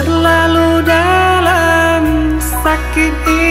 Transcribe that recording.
Terlalu dalam sakit ini